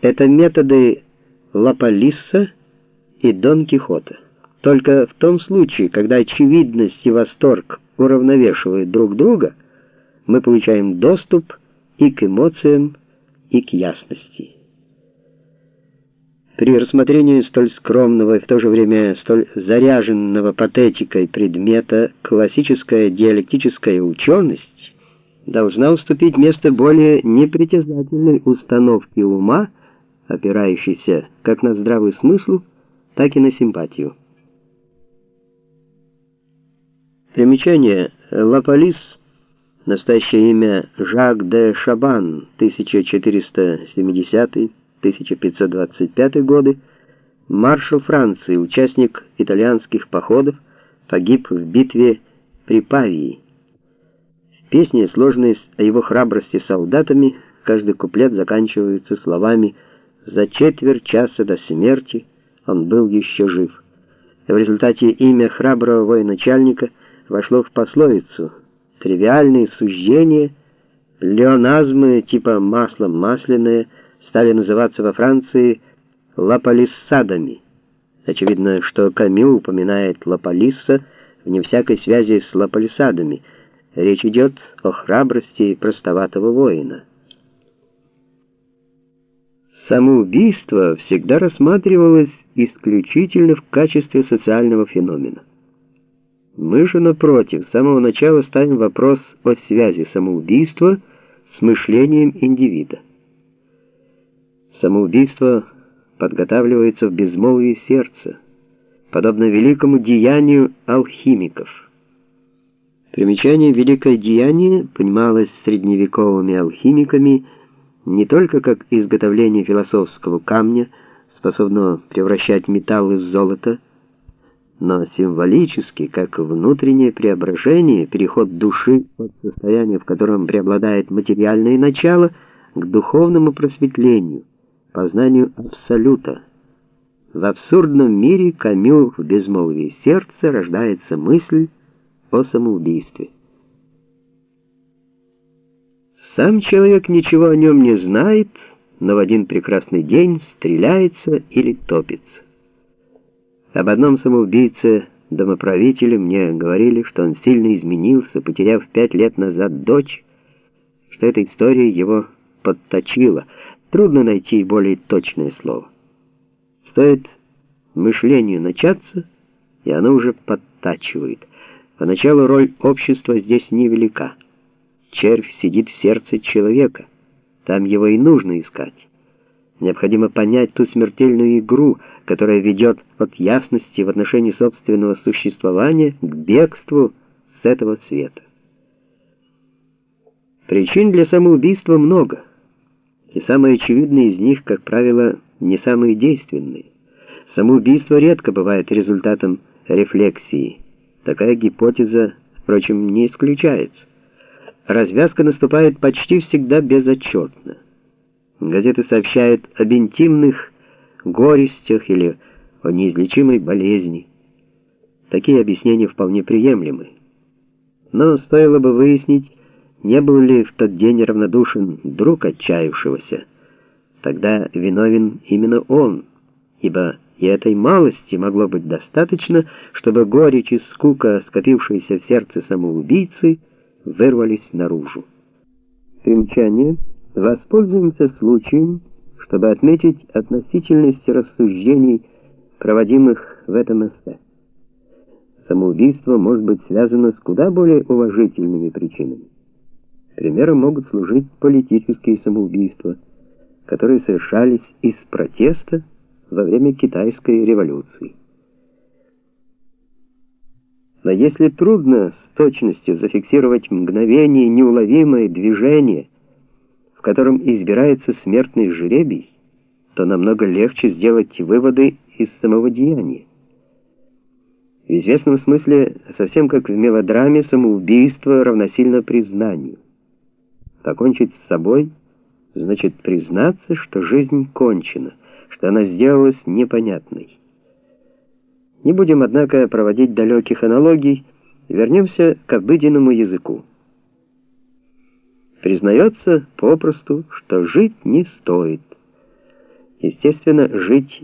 Это методы Лаполисса и Дон Кихота. Только в том случае, когда очевидность и восторг уравновешивают друг друга, мы получаем доступ и к эмоциям, и к ясности. При рассмотрении столь скромного и в то же время столь заряженного патетикой предмета классическая диалектическая ученость должна уступить место более непритязательной установке ума, опирающейся как на здравый смысл, так и на симпатию. Примечание. Лаполис, настоящее имя Жак де Шабан, 1470-1525 годы, маршал Франции, участник итальянских походов, погиб в битве при Павии. В песне, сложной о его храбрости солдатами, каждый куплет заканчивается словами «За четверть часа до смерти он был еще жив». В результате имя храброго военачальника вошло в пословицу «Тривиальные суждения, леоназмы типа масло масляное стали называться во Франции лаполиссадами». Очевидно, что Камю упоминает Лаполисса вне всякой связи с лаполисадами – Речь идет о храбрости простоватого воина. Самоубийство всегда рассматривалось исключительно в качестве социального феномена. Мы же, напротив, с самого начала ставим вопрос о связи самоубийства с мышлением индивида. Самоубийство подготавливается в безмолвии сердца, подобно великому деянию алхимиков – Примечание «Великое деяние» понималось средневековыми алхимиками не только как изготовление философского камня, способного превращать металл в золото, но символически, как внутреннее преображение, переход души от состояния, в котором преобладает материальное начало, к духовному просветлению, познанию Абсолюта. В абсурдном мире Камю в безмолвии сердца рождается мысль о самоубийстве. Сам человек ничего о нем не знает, но в один прекрасный день стреляется или топится. Об одном самоубийце домоправителе мне говорили, что он сильно изменился, потеряв пять лет назад дочь, что эта история его подточила. Трудно найти более точное слово. Стоит мышлению начаться, и оно уже подтачивает — Поначалу роль общества здесь невелика. Червь сидит в сердце человека. Там его и нужно искать. Необходимо понять ту смертельную игру, которая ведет от ясности в отношении собственного существования к бегству с этого света. Причин для самоубийства много, и самые очевидные из них, как правило, не самые действенные. Самоубийство редко бывает результатом рефлексии. Такая гипотеза, впрочем, не исключается. Развязка наступает почти всегда безотчетно. Газеты сообщают об интимных горестях или о неизлечимой болезни. Такие объяснения вполне приемлемы. Но стоило бы выяснить, не был ли в тот день равнодушен друг отчаявшегося. Тогда виновен именно он, ибо и этой малости могло быть достаточно, чтобы горечь и скука, скопившиеся в сердце самоубийцы, вырвались наружу. Примечание. Воспользуемся случаем, чтобы отметить относительность рассуждений, проводимых в этом эссе. Самоубийство может быть связано с куда более уважительными причинами. Примером могут служить политические самоубийства, которые совершались из протеста во время китайской революции. Но если трудно с точностью зафиксировать мгновение неуловимое движение, в котором избирается смертный жребий, то намного легче сделать выводы из самого деяния. В известном смысле, совсем как в мелодраме, самоубийство равносильно признанию. Покончить с собой значит признаться, что жизнь кончена — что она сделалась непонятной. Не будем, однако, проводить далеких аналогий, вернемся к обыденному языку. Признается попросту, что жить не стоит. Естественно, жить